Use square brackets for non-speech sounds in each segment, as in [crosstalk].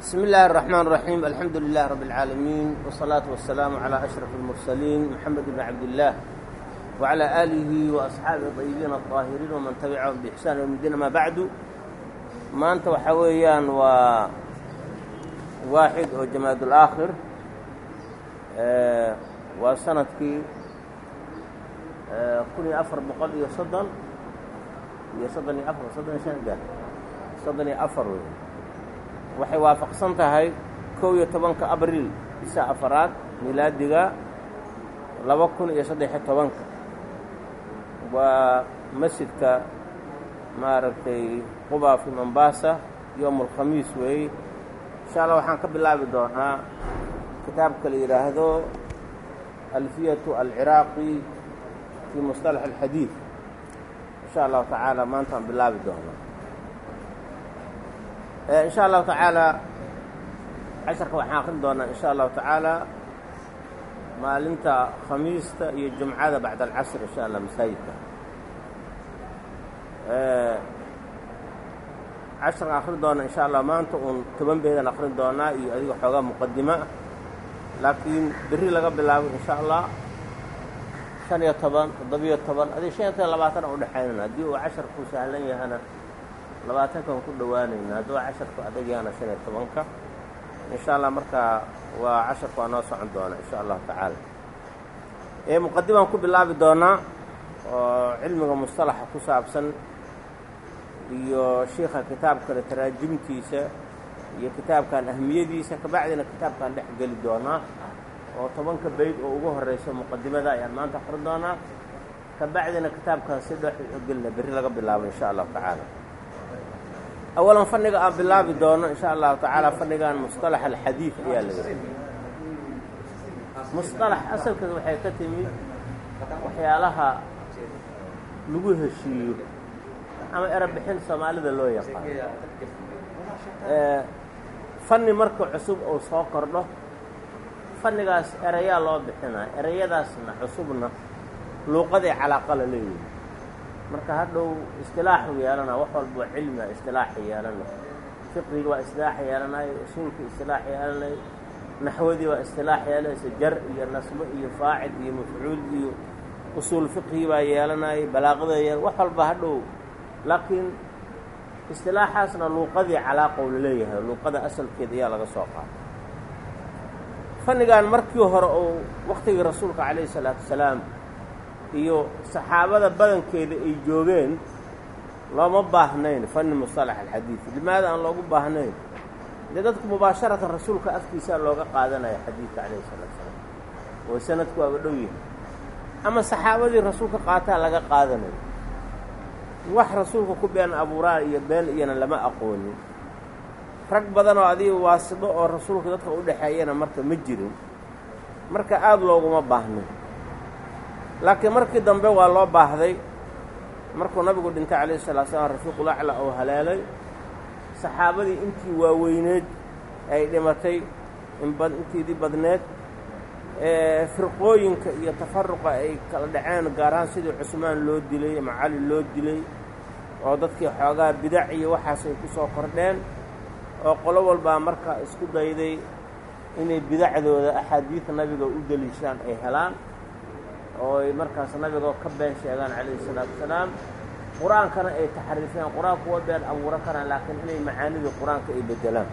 بسم الله الرحمن الرحيم الحمد لله رب العالمين والصلاة والسلام على أشرف المرسلين محمد بن عبد الله وعلى آله وأصحابه الطيبين الطاهرين ومن تبعهم بإحسان يوم الدين ما بعد ما أنت وحويان و واحد oo جماad الآخر waa sanadkii kun iyo afar boqol iyo soddon iyo soddon iyo afar soddon iyo shan ga soddon iyo afar wey waxay waafaqsan tahay kow iyo tobanka abril bisa afaraad milaadiga laba kun iyo saddex-iyo tobanka. Waa masjidka maaragtay quba fi mombasa yowm alkhamiis weeye insha allah waxaan ka bilaabi doonaa kitaabka la yidhaahdo alfiyatu alciraaqi fi musطalax alxadiid insha allahu tacaala maantaan bilaabi doonaa insha allahu tacaala casharka waxaan akrin doonaa insha allahu tacaala maalinta khamiista iyo jumcada bacd alcasr insha allah masaajidka. Casharka akrin doona insha allah maanta uun toban beedan akrin doonaa iyo adiga xoogaa muqadimo ah laakiin berri laga bilaabo insha allah shan iyo toban toddobiyo toban adig shan iyo labaatan udhexaynana haddii uu casharku sahlan yahana labaatankan ku dhowaanayna hadduu casharku adag yahana shan iyo tobanka insha allah markaa waa casharku waa noo socon doona insha allahu tacaala muqadimaan ku bilaabi doonaa oo cilmiga mustalaxa ku saabsan iyo shiikha kitaabkale taraajimtiisa iyo kitaabkan ahmiyadiisa kabacdina kitaabkaan dhex geli doonaa oo tobanka bayd oo ugu horeysa muqadimada ayaan maanta akrin doonaa. Kabacdina kitaabkaan si dhex gelina berri laga bilaabo insha allahu tacaala awalan fanniga aan bilaabi doono insha allahu tacaala fannigan musطalax alxadiid ayaa la yidhi musطalax asalkeeda waxay ka timid waxyaalaha lagu heshiiyo ama erabixin soomaalida loo yaqaan fanni marka cusub uu soo kordho fannigaas erayaa loo bixinaa erayadaasna cusubna luuqaday calaaqa la leeyihi marka hadhow istilaaxu yeelana wax walboo cilmiga istilaaxa yeelana. Fiqigii waa istilaaxa yeelanayo usuulkii istilaax yeelanayo naxwadii waa istilaax yeelanaysa jar iyo nasbo iyo faacil iyo mafcuul iyo usuul fiqigii baa yeelanayo balaaqada yeel wax walba hadhow. Laakiin istilaaxaasna luuqadii calaaqow la leeyahay luuqada asalkeeda ayaa laga soo qaatay fannigan markii hore uu waktigii rasuulka calayhi salaatu wasalaam iyo saxaabada badankeeda ay joogeen looma baahnayn fanni musطalax alxadiid limaada aan loogu baahnayn? Dee dadku mubaasharatan rasuulka afkiisaa looga qaadanaya xadiidka calayhi salaatu salaam. Oo sanadku waaba dhow yihiin ama saxaabadii rasuulka qaataa laga qaadanayo wax rasuulka ku been abuuraan iyo been iyana lama aqoonin. Rag badan oo adiga waasido oo rasuulka dadka u dhexeeyana marka ma jirin. Marka aada looguma baahnin laakiin markii dambe waa loo baahday. Markuu nabigu dhintay calayhi salatu slam rafiiqul acla oo haleelay. Saxaabadii intii waaweyneed ay dhimatay inbad intiidii badneed firqooyinka iyo tafaruqa ay kala dhaceen gaar ahaan sidii cusmaan loo dilay ama cali loo dilay oo dadkii xoogaa bidac iyo waxaas ay ku soo kordheen oo qolo walbaa marka isku dayday inay bidacdooda axaadiida nabiga u deliishaan ay helaan oo ay markaas nabiga ka been sheegaan calayhi salaatu wasalaam qur'aankana ay taxriifeen qur'aanku waa been abuuro karaan laakiin inay macaanidii qur'aanka ay beddelaan.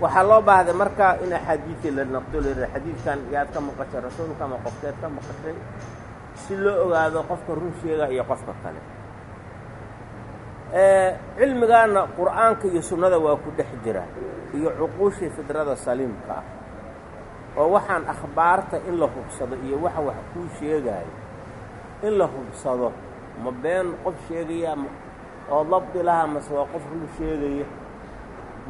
Waxaa loo baahday marka in axaadiidii la naqdo la yidhaha xadiidkan yaad ka maqashay rasuulka ama qofkeed ka maqashay? Si loo ogaado qofka run sheega iyo qofka kale. Cilmigaana qur'aanka iyo sunnada waa ku dhex jira iyo cuquushii fidrada saliimka ah oo waxaan akhbaarta in la hubsado iyo waxa wax kuu sheegaayo in la hubsado ma been qof sheegaya oo dabdi laha mase waa qof run sheegaya.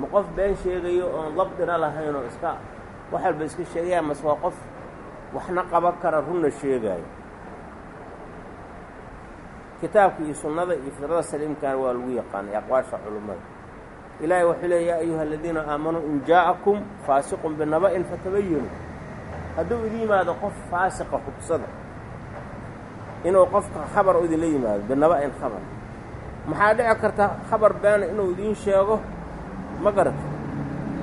Ma qof been sheegayo oon dabdina lahaynoo iska wax walba iska sheegaya mase waa qof waxna qaban kara runna sheegaayo kitaabka iyo sunnada iyo fidrada saliimkana waa lagu yaqaanay aqwaasha culummada ilaahay wuxuu leey yaa ayuha aladiina aamanuu in jaa'akum faasiqun binaba'in fatabayanu hadduu idin yimaado qof faasiqa hubsada inuu qofka khabar idinla yimaado binaba'in khabar. Maxaa dhici karta khabar beena inuu idiin sheego? Ma garata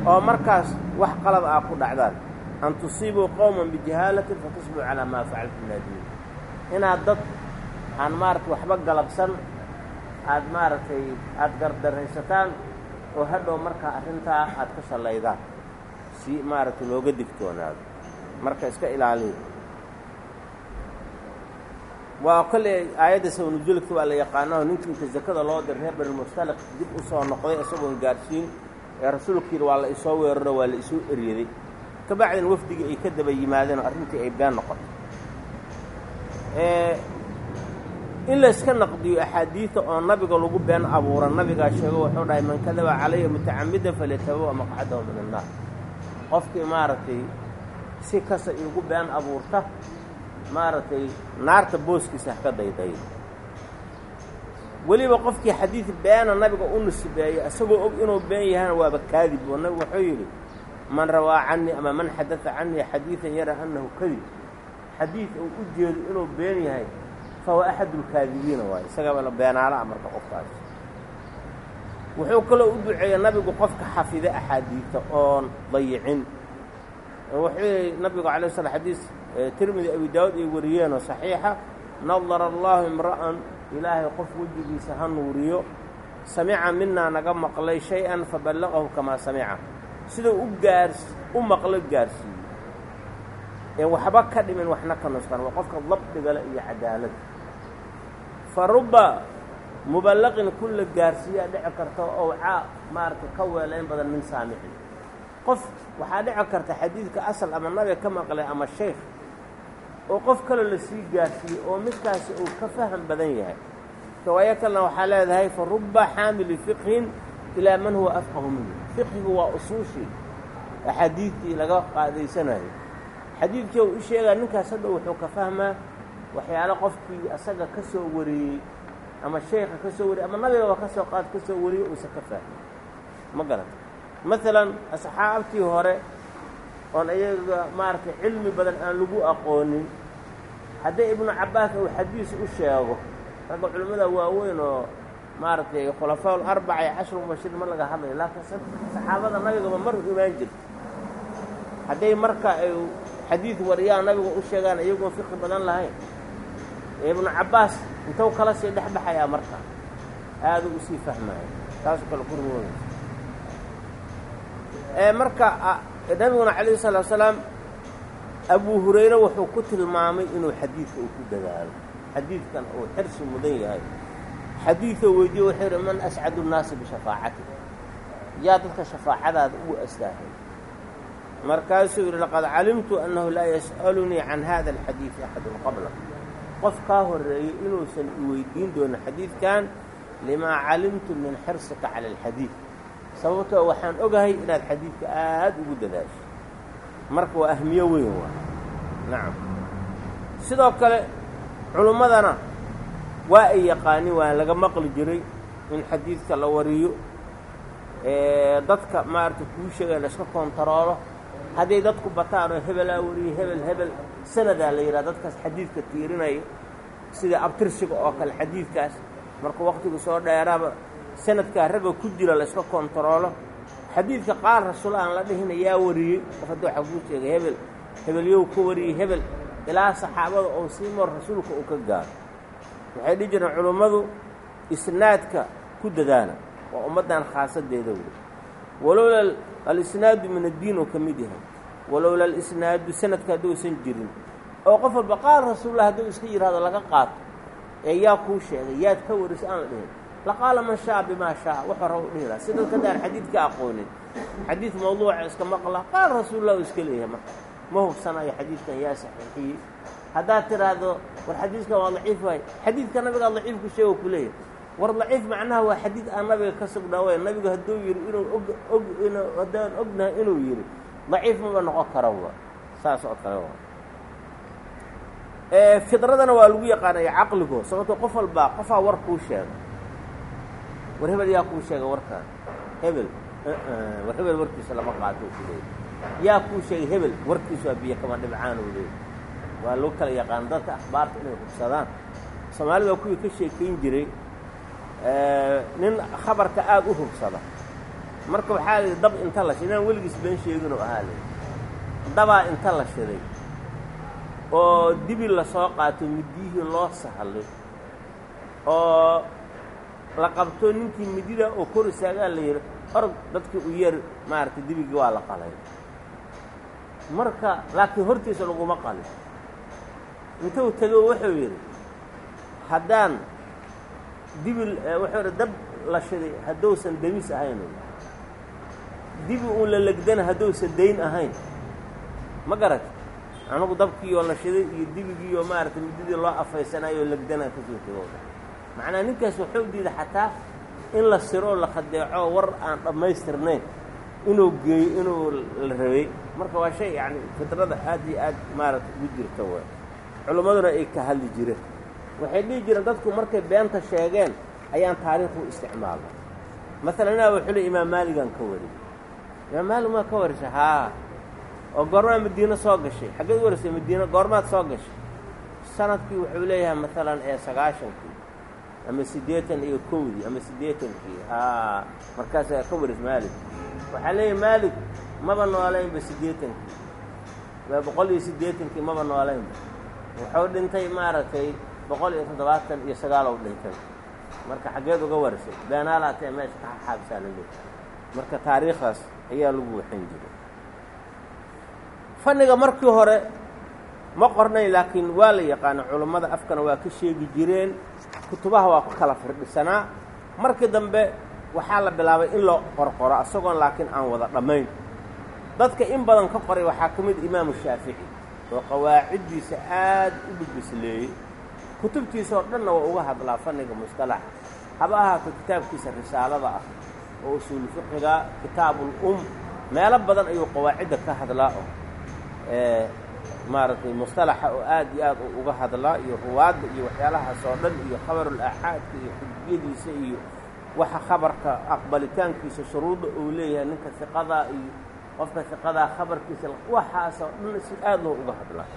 oo markaas wax qalad ah ku dhacdaan. An tusiibuu qowman bijahaalatin fatusbuu calaa maa facaltum naadimin inaad dad aan maaragtay waxba galabsan aad maaragtay aada gardaraysataan oo hadhow markaa arrintaa aad ka shallaydaan si maaragtay looga digtoonaado. Marka iska ilaaliya waa kolley aayadda sabanujuulka waa la yaqaanaho ninkii inta zakada loo diray reer banilmustaliq dib u soo noqday isagoon gaadhsiin ee rasuulku yidhi waa la isoo weeraro waa la isoo eryaday kabacdin wafdigii ay ka daba yimaadeen oo arrintii ay been noqotay in layska naqdiyo axaadiida oo nabiga lagu been abuura nabigaa sheego wuxuu dhahay man kadaba calaya mutacamidan falyatabawa maqcadahu min annaar. Qofkii maaragtay si kasta iigu been abuurta maaragtay naarta booskiisa ka daydayo weliba qofkii xadiid beena nabiga u nisbeeya isagoo og inuu been yahana waaba kaadib oo nabigu wuxuu yidhi man rawaa canii ama man xadada canii xadiidan yara annahu kadib. Xadiid uu u jeedo inuu been yahay fahuwa axadu lkaadibiina waayo isagaba la beenaala ah marka qofkaas wuxuu kaloo u duceeya nabigu qofka xafida axaadiidta oon dayicin. Wuxuu yihi nabigu alay slam xadiis tirmidi abi daawud ay wariyeenoo saxiixa nadara allahu imra'an ilaahay qof wejigiisa ha nuuriyo. Samica minaa naga maqlay shay-an faballaqahu kamaa samica. Siduu u gaars u maqlo gaarsiiyo ee waxba ka dhimin waxna ka nusqan waa qofka dabdigale iyo cadaalada fa rubba muballaqin kulla gaarsiiyaa dhici karta owcaa maaragtay ka weelayn badan min saamicin. Qof waxaa dhici karta xadiidka asal ama nabiga ka maqlay ama sheykh oo qof kaloo la sii gaarsiiyey oo midkaasi uu ka faham badan yahay. Riwaayo kalena waxaa leedahay fa rubba xaamili fiqhin ilaa man huwa afqahu minhu. Fiqhigu waa usuushii axaadiidtii laga qaadaysanayo xadiidkii uu u sheegaa ninkaas hadhow wuxuu ka fahmaa waxyaalo qofkii asaga ka soo wariyey ama sheekha ka soo wariyey ama nabigaba ka soo qaad ka soo wariyey uusan ka fahmin. Ma garata maalan asxaabtii hore oon iyaga maaragtay cilmi badan aan lagu aqoonin haddii ibnu cabbaas uu xadiis u sheego ragga culimmada waaweyn oo maaragtay khulafaa ularbaca iyo cashru mubashir ma laga hadlayo laakiin saxaabada nabigaba mar imaan jirta hadday marka ay xadiid wariyaan nabiga u sheegaan iyagoon fiqi badan lahayn ibnu cabbaas intuu kala sii dhex baxayaa marka. Aaduu u sii fahmaya taasoo kale ku rumoonaysa marka nabiguna calayhi salaatu salaam abuu hurayre wuxuu ku tilmaamay inuu xadiidka uu ku dadaalo. Xadiidkan uu xirsi mudan yahay. Xadiidoo weydiye wuxuu yidhi man ascadu nnaasi bishafaacati. Yaa dadka shafaacadaada ugu astaahay markaasuu yidhi laqad calimtu annahu laa yas'alunii can hada alxadiidi axadun qabla qof kaa horreeyey inuusan i weydiin doonin xadiidkan limaa calimtu min xirsika cala alxadiid. Sababtoo waxaan ogahay inaad xadiidka aad ugu dadaasho. Marka waa ahmiyo weyn waa. Nacam sidoo kale culummadana waa ay yaqaanin waa laga maqli jiray in xadiidka la wariyo. Dadka maaragtay kuu sheegaya la iska koontaroolo. Hadday dadku bataan oo hebelaa wariyey hebel hebel sanadaa la yidhaha dadkaas xadiidka tiirinaya sida abtirsiga oo kale xadiidkaas. Markuu wakhtigu soo dheeraaba sanadkaa ragga ku jira la iska koontaroolo xadiidka qaar rasuul aan la dhihina yaa wariyey. Qof hadda waxaa kuu sheegay hebel hebelyow ka wariyey hebel. Ilaa saxaabada oo sii mar rasuulka uu ka gaaro. Waxay dhihi jireen culummadu isnaadka ku dadaala. Waa ummaddan khaasadeeda wey walowla alisnaadu min addiin oo ka mid yahay walowla alisnaadu sanadka hadduusan jirin oo qof walba qaal rasuullah hadduu iska yidhaahdo laga qaato ee yaa kuu sheegay yaad ka warisa aan la dhihin laqaala man shaa bimaa shaa wax hore u dhihi laha si dadka daan xadiidka aqoonin xadiid mawduuca iska maqla qaal rasuullah uu iska leeyahay marka ma hubsanayo xadiidkan yaa saxiixiyey haddaad tidhaahdo war xadiidkan waa daciif waay. Xadiidka nabigaa daciifku sheego ku leeyahay. War daciif macnaha waa xadiid aan nabiga ka sugnaaweyn nabigu hadduu yidhi inuu og og in haddaan ognahay inuu yidhi daciif maba noqon kara wa. Saas oo kale fidradana waa lagu yaqaanaya caqligo sababto qof walbaa qofaa war kuu sheega. War hebel yaa kuu sheega warkaan. Hebel war hebel warkiisa lama qaato ku yaa kuu sheegay hebel warkiisu waa biyo kama dhibcaan uu leeyahy waa lagu kala yaqaan dadka akhbaarta inay hubsadaan. Soomaalida waa kuwii ka sheekayn jiray nin khabarka aada u hubsada marka waxaa la yidhi dab inta la shiday inaan weligiis been sheeginoo ahaa la dabaa inta la shiday oo dibi la soo qaato midiyihii loo sahlay oo la qabto ninkii midida oo kor istaagaa la yidhi org dadkii u yar maaragtay dibigii waa la qalay. Marka laakiin hortiisa laguma qalin. Intuu tego wuxuu yidhi haddaan dibi wuxuu yidhi dab la shiday haddousan demis ahayn dibi uun la legdana haddousan dayn ahayn. Ma garat anugu dabkiioo la shiday iyo dibigiioo maaragtay mididii loo afaysanayoo legdana ka soo tego macnaa ninkaas wuxuu diiday xataa in la siroo la khadeeco war aan dhammaystirnayn inuu geeyo inuu la rabay. Marka waa shay yacni fidrada aad iyo aad maaragtay ugu jirta way. Culimmaduna ay ka hadli jireen. Waxay dhihi jireen dadku markay beenta sheegeen ayaan taariikhu isticmaalna maalan inaa wuxuu le imaam maaligan ka wari imaam maalig maa ka warisay haa. Oo goormaa madiino soo gashay. Xaggeed u warisay madiino goormaad soo gashay. Sanadkii wuxuu leeyahay maalan ee sagaashankii ama siddeetan iyo kowdii ama siddeetankii haa. Markaasaa ka waris maalig waxaa leeyahay maalig maba noolaynba siddeetankii. Waa boqol iyo siddeetankii maba noolaynba wuxuu dhintay maaragtay boqol iyo toddobaatan iyo sagaalow dhintay. Marka xaggeed uga warisay. Beenaalaatee meesha ka la leeyahay. Marka taariikhdaas ayaa lagu waxin jiray fanniga markii hore ma qornayn laakiin waa la yaqaana culummada afkana waa ka sheegi jireen kutubaha waa ku kala firdhisanaa. Markii dambe waxaa la bilaabay in la qorqoro isagoon laakiin aan wada dhammayn. Dadka in badan ka qoray waxaa ka mid imaamu shaafici oo qawaaciddiisa aad u dhubisleeyey kutubtiisa oo dhanna waa uga hadlaa fanniga mustalaxa haba ahaato kitaabkiisa risaalada ah oo usuulu fiqiga kitaabul um meelo badan ayuu qawaacidda ka hadlaa oo maaragtay mustalaxa oo aad iyo aad uga hadlaa iyo ruwaadda iyo waxyaalahaas oo dhan iyo khabarul aaxaadka iyo xujiyadiisa iyo waxa khabarka aqbalitaankiisa shuruudda uu leeyahay ninka siqadaa iyo qofka siqadaa khabarkiisa waxaasoo dhan si aad loo uga hadlaa.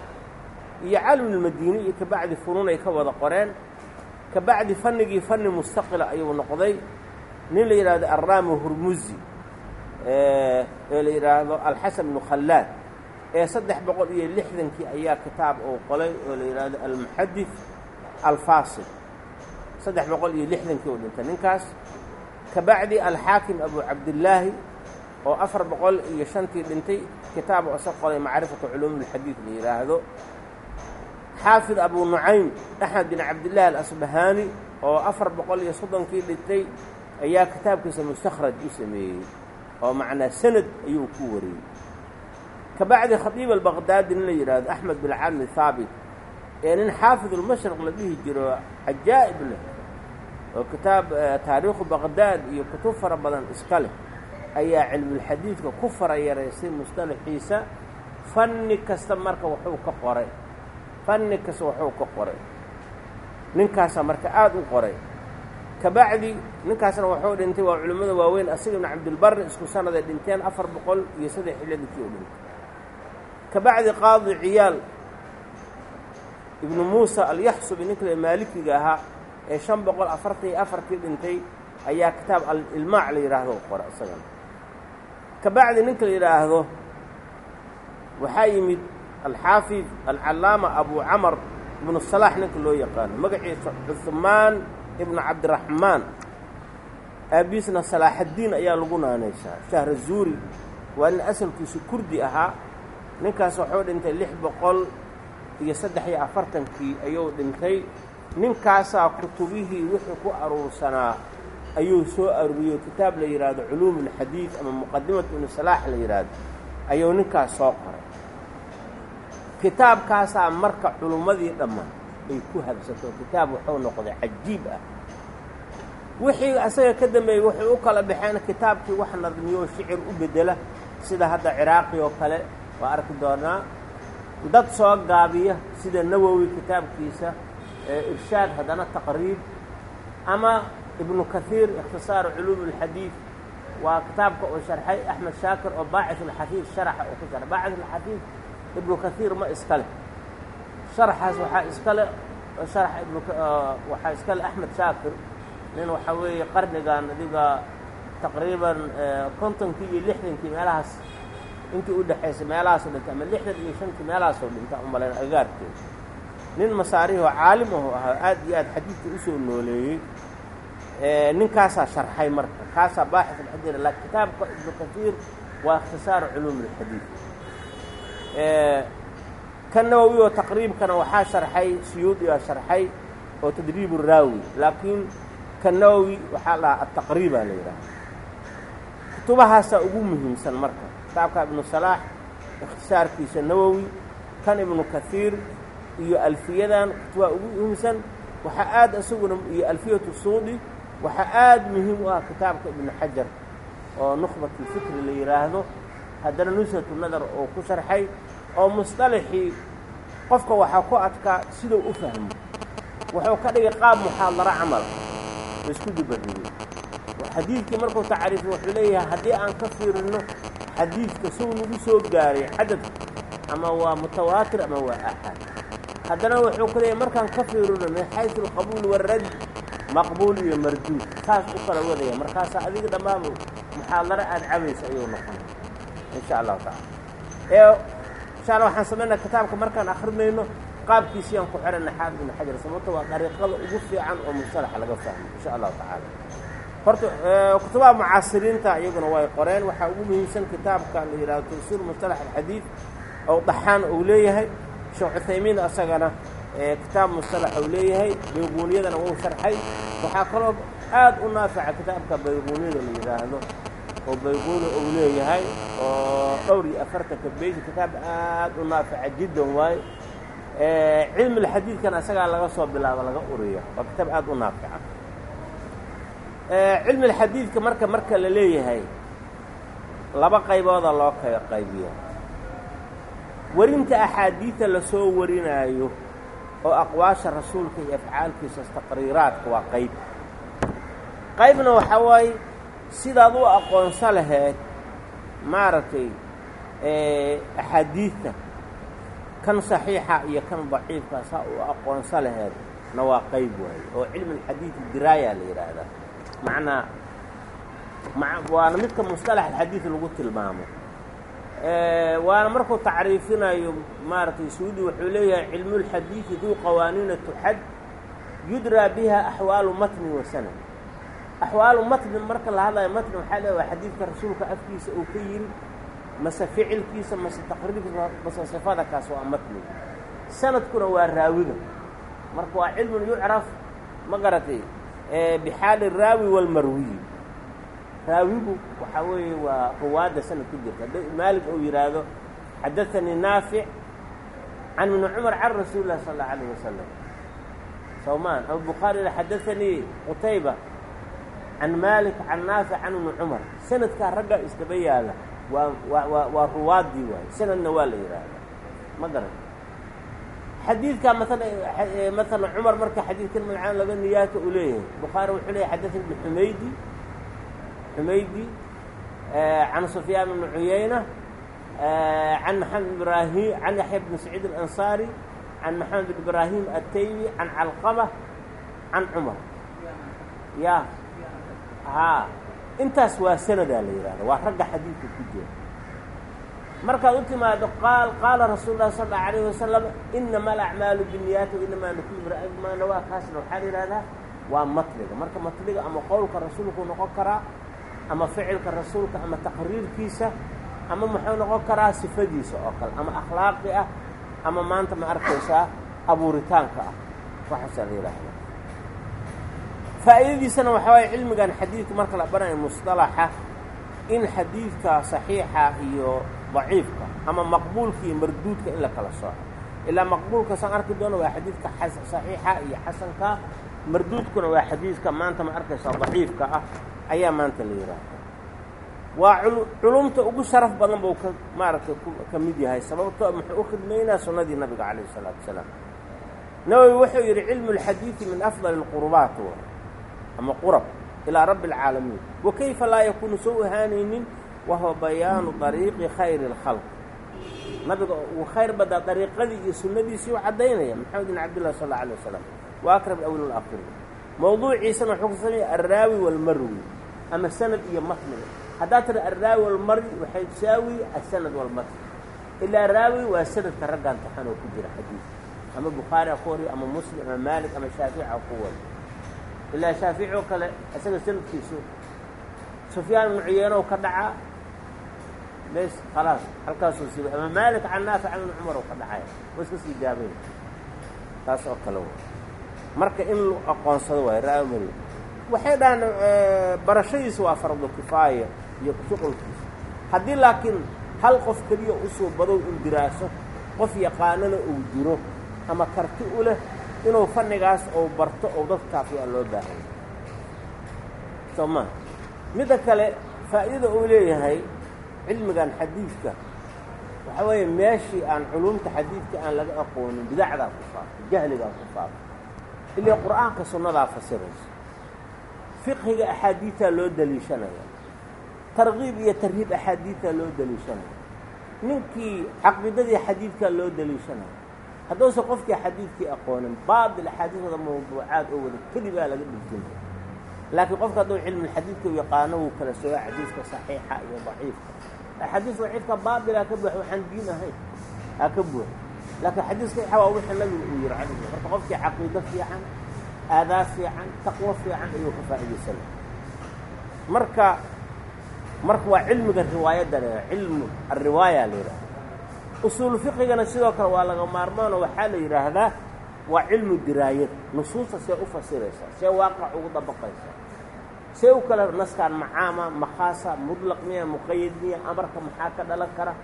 Iyo caalimulmadiini iyo kabacdi funuun ay ka wada qoreen kabacdi fannigii fanni mustaqila ayuu noqday nin la yidhaahdo arraami hurmuzi ee la yidhaahdo alxasan bnu khallaad ee saddex boqol iyo lixdankii ayaa kitaab uu qolay oo la yidhaahdo almuxadid alfaasil saddex boqol iyo lixdankii uu dhintay. Ninkaas kabacdi alxaakim abu cabdillaahi oo afar boqol iyo shantii dhintay kitaab isa qolay macrifatu culuumi اlxadiid la yidhaahdo xaafid abu nucaym axmed bin cabdillaahi alasbahaani oo afar boqol iyo soddonkii dhintay ayaa kitaabkiisa mustakhraj u sameeyey oo macnaa sanad ayuu ku wariyey. Kabacdi khadiib albaqdaadi nin la yidhaahdo axmed bin cami haabit ee nin xaafid ulmashriq la dhihi jiro cajaa'ib leh oo kitaab taariikhu baqdaad iyo kutub fara badan iska leh ayaa cilmulxadiidka ku fara yaraysay mustalaxiisa fanni kasta marka wuxuu ka qoray. Fanni kasta wuxuu ka qoray. Ninkaasaa marka aada u qoray kabacdi ninkaasna wuxuu dhintay waa culimmada waaweyn. Asiga ibnu cabdilbari isku sanaday dhinteen afar boqol iyo saddex xilladikii u dhintay. Kabacdi qaadi ciyaal ibnu muusa alyaxsubi ninka le maalikiga ahaa ee shan boqol afartan iyo afarkii dhintay ayaa kitaab alilmaac la yidhaahdo qora isagana kabacdi ninka la yidhaahdo waxaa yimid alxaafid alcallaama abu camar ibnu salaax ninka loo yaqaano. Magaciisa cuhmaan ibnu cabdiraxmaan aabiisna salaaxaddiin ayaa lagu naanaysaa shahra zuuri. Waa nin asalkiisu kurdi ahaa. Ninkaas wuxuu dhintay lix boqol iyo saddex iyo afartankii ayuu dhintay. Ninkaasaa kutubihii wixii ku aruursanaa ayuu soo aruuriyey kitaab la yidhaahdo culuum ulxadiid ama muqadimatu ibnu salaax la yidhaahdo ayuu ninkaas soo qoray. Kitaabkaasaa marka culummadii dhammaan ay ku habsato kitaab wuxuu noqday cajiib ah. Wixii asaga ka dambeeyey waxay u kala baxeen kitaabkii wax nadmiyoo shicir u beddela sida hadda ciraaqi oo kale waa arki doonaa. Dad soo gaabiya sida nawowi kitaabkiisa irshaad haddana taqriib ama ibnu kahiir ikhtisaaru culuum اlxadiid waa kitaabka uu sharxay axmed shaakir oo baacid ulxafiid sharaxa uu ku sharxay. Baacid ulxafiid ibnu kahiir ma iska leh sharaxaas waxaa iska le sharax ibnu waxaa iska le axmed shaakir nin waxaa weeye qarnigan adiga taqriiban kontonkii iyo lixdankii meelahaas intii u dhexaysay meelahaasoo dhintay ama lixdan iyo shantii meelahaasoo dhinta u malayn agaarkeeda nin masaarihoo caalim ahu ahaa aad iyo aad xadiidka u soo nooleeyey ninkaasaa sharxay marka kaasaa baaxis alxadiid laakiin kitaabka ibnu kasiir waa ikhtisaaru culuum alxadiid ka nawowi oo taqriibkana waxaa sharxay siyuudi aa sharxay oo tadriib raawi. Laakiin ka nawowi waxaa dhahaa ataqriibaa la yidhaha kutubahaasaa ugu muhiimsan marka. Kitaabka ibnu salaax ikhtisaarkiisa nawowi kan ibnu kasiir iyo alfiyadan kutubaha ugu muhiimsan. Waxaa aad isaguna iyo alfiyatu suudi waxaa aad muhiim u ah kitaabka ibnu xajar oo nukhbatulfikri la yidhaahdo haddana nusratu nadar oo ku sharxay oo musطalaxii qofka waxaa ku adkaa siduu u fahmo. Wuxuu ka dhigay qaab muxaadaro camal. La isku dubarrigay xadiidkii markuu tacriifay wuxuu leeyahay haddii aan ka fiirino xadiidka sow nagu soo gaaray cadadka ama waa mutawaatir ama waa axad. Haddana wuxuu ku leeyahay markaan ka fiirino min xaysu alqabuul warad maqbuul iyo marduud saas u kala wadaya. Markaasaa adiga dhammaaba muxaadaro aad cabaysa ayuu noqonay insha allahu tacala insha alla waxaan samaynaa kitaabka markaan akrinayno qaabkiisiyaan ku xihana xaafid ibn xajar sababto waa dariiqada ugu fiican oo mustalaxa laga fahmo insha allahu tacaala. Horta kutubaha mucaasiriinta iyaguna way qoreen. Waxaa ugu muhiimsan kitaabka la yidhahdo tafsiir mustalax alxadiid oo daxaan uu leeyahay. Sheekh cuthaymiin asagana kitaab mustalax uu leeyahay bayquuniyadana wuu sharxay. Waxaa kaloo aad u naafica kitaabka bayquuniyada la yidhaahdo oo bayquuni uu leeyahay oo dhowr iyo afartanka beji kitaab aad u naafica jiddan waaye. Cilmi lxadiidkana isagaa laga soo bilaabo laga uriya waa kitaab aad u naafica. Cilmi lxadiidka marka marka la leeyahay laba qaybooda loo kala qaybiyo. Warinta axaadiida la soo warinaayo oo aqwaasha rasuulka iyo afcaalkiisa taqriiraadka waa qayb. Qaybna waxaa waaye sidaad u aqoonso laheed maaragtay axaadiidta kan saxiixa iyo kan daciifka saa u aqoonso laheed na waa qayb waaye oo cilmi alxadiid diraaya la yidhaahdaa macnaa waana midka musطalax alxadiid lagu tilmaamo. Waana markuu tacriifinayo maaragtay suudi wuxuu leeyahay cilmu اlxadiidi duu qawaaniina tuxad yudraa biha axwaalu matni wa sanad axwaalu matni marka la hadlayo matni waxaa le waa xadiidka rasuulka afkiisa uu ka yiri mase ficilkiisa mase taqriirkiisa mase sifada kaas waa matniga sanadkuna waa raawiga marka waa cilmun yucraf ma garatay bixaali raawi walmarwiyi raawigu waxaa weeye waa ruwaadda sanad ku jirta hadda uu yidhaahdo xadaanii naafic can ibni cumar can rasuuli sal allau alayh wasalam sawmaan abu bukhaari xadaanii qutayba can maalik can naafic can ibni cumar sanadkaa ragga isdaba yaalla waa waa waa ruwaaddii waaye sanadna waa la yidhaahdaa ma garan xadiidkaa maala maala cumar marka xadiidkan magacaan laga niyaata uu leeyahay bukhaari wuxuu leeyahy xadaثani ibn xumaydi xumaydi can sufyaan bni cuyayna can maxamed ibrahim can yaxya bni saciid اlansaari can maxamed ibraahim ataymi can calqama can cumar ya haa intaas waa sanadaa la yidhahda waa ragga xadiidka ku jira. Markaad u timaado qaal qaala rasuul lah sal allau alayh wasalam inama alacmaalu binniyaati inamaa likuli mra'in waa kaasna waxaa la yidhahdaa waa matliga marka matliga ama qowlka rasuulku noqon karaa ama ficilka rasuulka ama taqriirkiisa ama muxuu noqon karaa sifadiisa oo kale ama akhlaaqi ah ama maanta ma arkaysaa abuuritaanka ah. Waxaasaa la yidhaahda faa'iidadiisana waxaa waaya cilmigan xadiidka marka la banayo musطalaxa in xadiidka saxiixa iyo daciifka ama maqbuulka iyo marduudka in la kala sooco ilaa maqbuulka saan arki doono waa xadiidka saxiixa iyo xasanka marduudkuna waa xadiidka maanta ma arkaysaa daciifka ah ayaa maanta la yidhaahda waa culumta ugu sharaf badan buu ka maaragtay ka mid yahay sababtoo muxuu u khidmaynaa sunnadii nabiga calayh isalaatu wasalaam nawowi wuxuu yidhi cilmu اlxadiidi min afdali اlqurubaat ama qurab ilaa rabbi اlcaalamiin wa kayfa laa yakuunu soo ahaanaynin wahuwa bayaanu dariiqi khayri اlkhalq nabiga uu khayr badaa dariiqadii iyo sunnadiisii u caddaynaya maxamed bin cabdillah sal alla alay wasalam wa akrab awil اlakhirin mowduuciisana wuxuu ka sameeyey alraawi wاlmarwi ama sanad iyo matniga haddaad tira alraawi walmari waxay tusaawi asanad walmatni ilaa raawi waa sanadka raggan taxan oo ku jira xadiidka ama bukhaari ha ku wariyo ama muslim ama maalik ama shaafici ha ku wariyo ilaa shaafici oo kale isaga sanadkiisu. Sufyaan ibnu cuyeynow ka dhacaa bes khalaas halkaasuu siiba ama maalik can naafic can ibni cumar oo ka dhacaya wa iska sii gaabay taas oo kale w marka in lu aqoonsado waayo raawi mari waxay dhahaan barashadiisa waa fardu kifaaya iyo shuqulkiisa haddii laakiin hal qof keliya u soo badow in diraaso qof yaqaanana uu jiro ama karti u leh inuu fannigaas ou barto ou dad kaafiyo a loo baahanya soo maa midda kale faa'iidada uu leeyahay cilmigan xadiidka. Waxa weeye meeshii aan culumta xadiidka aan laga aqoonin bidacdaa ku faafay jahligaa ku faafay ilaa qur'aanka sunnadaa fasiraysa fiqhiga axaadiidaa loo daliishanaya tarkiib iyo tarhiib axaadiidaa loo daliishanaya ninkii caqiidadii xadiidkaa loo daliishanaya hadduusan qofkii xadiidkii aqoonin baatil axaadiisooda mawduucaad oo wada kelibaa laga dhigtinaya laakiin qofka hadduu cilmulxadiidka yaqaano wuu kala soga xadiiska saxiixa iyo daciifka. Axaadiis daciifka baatilaa ka buux waxaan diin ahayn aa ka buux laakiin xadiis saxiixa waa wixii nabigu uu yihi cali marka qofkii caqiido fiican aadaab fiican taqwo fiican ayuu ka faa'iidaysanaya marka marka waa cilmiga riwaayadda cilmu alriwaaya la yidhaha usuulu fiqigana sidoo kale waa laga maarmaano waxaa la yidhaahdaa waa cilmu diraayad. Nusuusta see u fasiraysaa see waaqac ugu dabaqaysaa see u kale naskaan macaama makhaasa mudlaq miya muqayad miya amarka maxaa ka dhalan kara?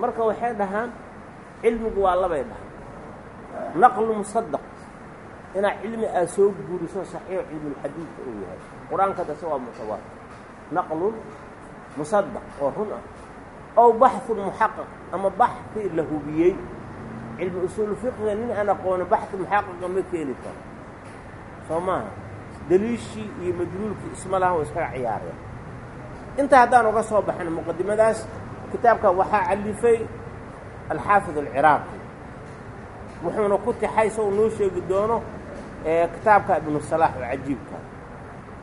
Marka waxay dhahaan cilmigu waa labay dhahaan. Naqlu musadaq inaad cilmi aad soo guuriso saxiix cilmulxadiidka uu yahay. Qur'aanka dase waa mutawaatir naqlun musadaq oo run ah ow baxun muxaqaq ama baxi la hubiyey cilmi usuulu fiqiga nin aan aqoonin baxi muxaqaqa ma keeni karo soo maaha daliishii iyo majluulkii isma lahan wa iskaga ciyaareen intaa haddaan uga soo baxin muqadimadaas kitaabkan waxaa califay alxaafid alciraaqi wuxuuna ku tixay so u noo sheegi doono kitaabka ibnu salaax oo cajiibka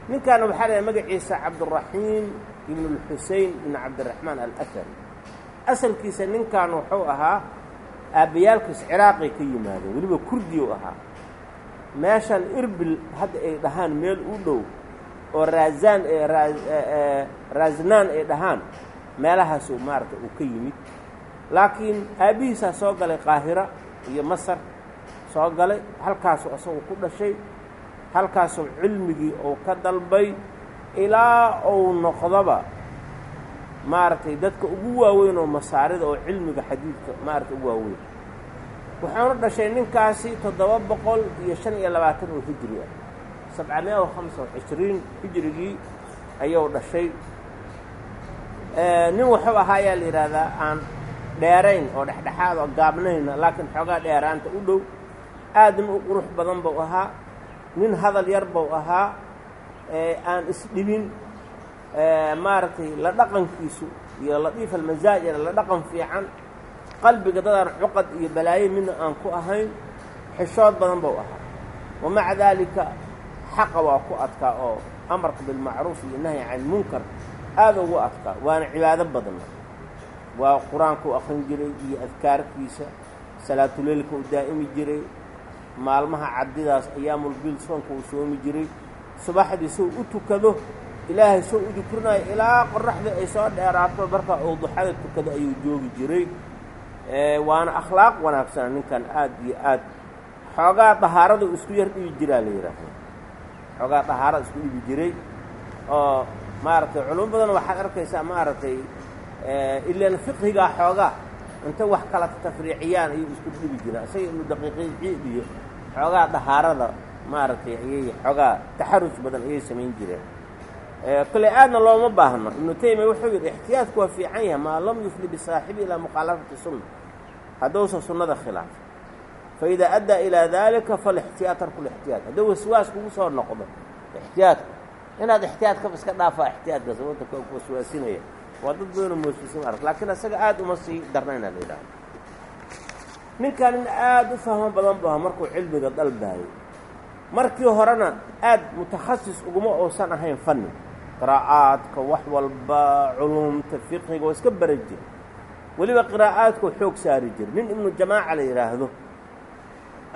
ninkaana waxaa lahay magaciisa cabduraxiim ibn اlxusein ibn cabdiraxmaan alahari asalkiisa ninkan wuxuu ahaa aabbayaalkiis ciraaqay ka yimaadeen weliba kurdi u ahaa. Meeshan irbil hadda ay dhahaan meel u dhow oo raazaan raaznaan ay dhahaan meelahaasuu maaragtay uu ka yimid. Laakiin aabbihiisaa soo galay qaahira iyo masar soo galay halkaasuu asagu ku dhashay halkaasuu cilmigii uu ka dalbay ilaa uu noqdoba maaragtay dadka ugu waaweyn oo masaarida oo cilmiga xadiidka maaragtay ugu waaweyn. Wuxuuna dhashay ninkaasi toddoba boqol iyo shan iyo labaatan oo hijri ah sabcamiya o hamsa o cishriin hijrigii ayuu dhashay. Nin wuxuu ahaa ayaa la yidhaahdaa aan dheerayn oo dhexdhexaad oo gaabnayna laakiin xoogaa dheeraanta u dhow. Aadna u qurux badan buu ahaa. Nin hadal yar buu ahaa aan isdhibin maaragtay la dhaqankiisu iyo latiif almasaajina la dhaqan fiican qalbiga dadaan cuqad iyo balaayo midna aan ku ahayn xishood badan buu ahaa. Wamaca daalika xaqa waa ku adkaa oo amarka bilmacruuf iyo nahyi can ilmunkar aada ugu adkaa waana cibaado badna waa qur'aankuu akrin jiray iyo adkaarkiisa salaatuleylka uu daa'imi jiray maalmaha caddidaas ayaamulbil soonka uu soomi jiray subaxdii sow u tukado ilaahay sow u dukrinayo ilaa qoraxdii ay soo dheeraato markaa uu duxada tukado ayuu joogi jiray. Waana akhlaaq wanaagsana ninkan aad iyo aad. Xoogaa dahaarada isku yar dhibi jiraa la yidhaahda xoogaa dahaarada isku dhibi jiray oo maaragtay culimo badan waxaad arkaysaa maaragtay ilaan fiqhigaa xoogaa inta wax kala tafriiciyaan ayuu isku dhibi jiraa. Isaga ibnu daqiiqiin ciid iyo xoogaa dahaarada maaragtay ayay xoogaa taxarus badan ayay samayn jireen. Kale aadna looma baahno. Ibnu taymiya wuxuu yidhi ixtiyaadku waa fiican yahay maa lam yufli bisaaxibi ilaa mukhaalafati sunna. Hadduusan sunnada khilaaf. Fa addaa ilaa daalika falixtiyaad tarku lixtiyaad. Hadduu waswaas kugu soo noqdo ixtiyaadka inaad ixtiyaadkaba iska dhaafaa ixtiyaadka sababta waswaasinaya. Waa dad badanoo moosfisin arag laakiin isaga aada uma sii darnayna la yidhahdo ninkan in aada u fahmo badan bu markuu cilmiga dalbaayay markii horena aad mutakhasis uguma uusan ahayn fanni. Qiraa'aadka wax walba culumta fiqiga oo iska bara jira weliba qiraa'aadkao xoog saari jira nin ibnu jamaaca la yidhaahdo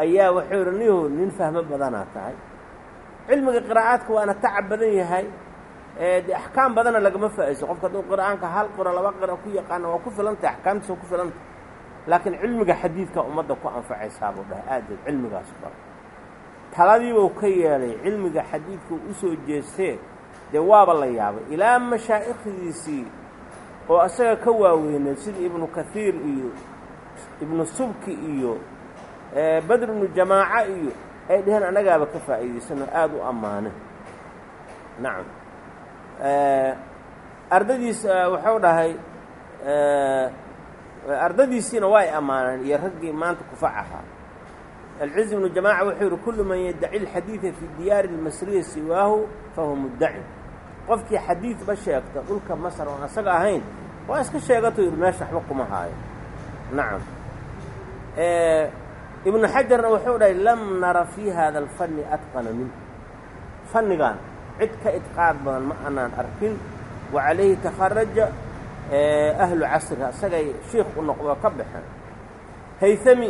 ayaa wuxuu yidhi nihu nin fahmo badanaa tahay. Cilmiga qiraa'aadka waana tacab badan yahay. De axkaam badanna lagama faa'iso qofka hadduu qir'aanka hal qiro laba qiro ku yaqaana waa ku filantahay axkaamtiisa ku filantahay laakiin cilmiga xadiidka ummadda ku anfacaysaa buu dhahay aadaed cilmigaas bara taladiibuu ka yeelay cilmiga xadiidkuu u soo jeestee dee waaba la yaabay. Ilaa mashaa'ikhdiisii oo isaga ka waaweyneed sida ibnu kahiir iyo ibnu subki iyo badr ibnu jamaaca iyo ay dheheen annagaaba ka faa'iidaysanoo aada u ammaaneen nacam. Ardadiis wuxuu dhahay ardadiisiina waa ay ammaaneen iyo raggii maanta kufac ahaa alciz ibnu jamaaca wuxuu yihi kullu man yaddaci alxadiida fi diyaari اlmasriya siwaahu fahuwa muddaci qofkii xadiidba sheegta dhulka masar oon asaga ahayn waa iska sheegato yidhi meesha waxba kuma haayo nacam ibnu xajarna wuxuu dhahay lam nara fii hada alfanni atqana minh fannigan cid ka idqaad badan ma anaan arkin wa calayhi takharaja ahlu casriga isagay shiikh u noqdoo ka baxeen haythami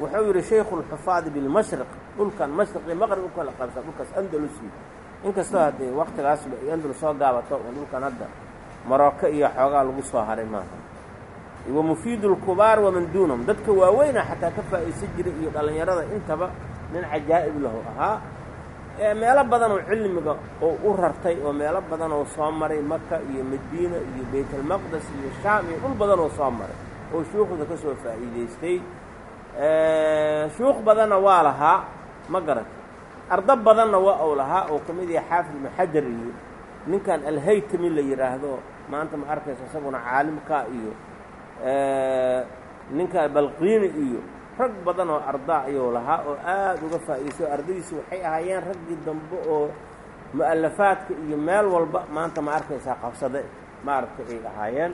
wuxuu yidhi shaykhu lxufaadi bilmashriq dhulkan mashriqi maqrib u kala qabsa dhulkaas andalusi. Inkastoo haddee waktigaasba ay andalus soo gaabato oo dhulkan hadda maroko iyo xoogaa lagu soo haray maaha. Wa mufiidu lkubaar waman duunahum. Dadka waaweyna xataa ka faa'iidsan jiray iyo dhallinyarada intaba nin cajaa'ib lahu ahaa meelo badan oo cilmiga oo u rartay oo meelo badan oo soo maray maka iyo madiina iyo baytalmaqdes iyo shaam iyo dhul badan oo soo maray oo shuukhda ka soo faa'iidaystay shuukh badanna waa lahaa ma garat ardo badanna waa uu lahaa oo ka mid yahay xaafid ibnu iyo ninkan alhaytami la yidhaahdo maanta ma arkaysa isaguna caalimka iyo ninka balqiini iyo rag badan oo ardaa ayuu lahaa oo aada uga faa'iidaysto ardadiisi waxay ahaayeen raggii dambe oo mu'alafaadka iyo meel walba maanta ma arkaysaa qabsade maaragtay ay ahaayeen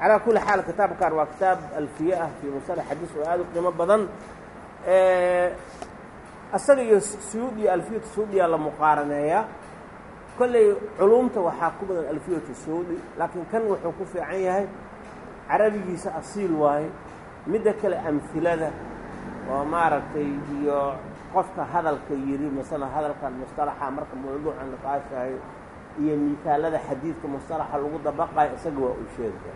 calaa kulli xaal kitaabkan waa kitaab alfiye ah fii musalax xadiis oo aada u qiimo badan. Asaga iyo suyuud iyo alfiyatu suudiya la muqaaraneeyaa. Kolley culumta waxaa ku badan alfiyatu suudi laakiin kan wuxuu ku fiican yahay carabigiisa asiil waaye. Midda kale amhilada oo maaragtay iyo qofka hadalka yidhi masalan hadalkan mustalaxa marka mawduuca niqaashayo iyo miisaalada xadiidka mustalaxa lagu dabaqayo isaga waa uu sheegaya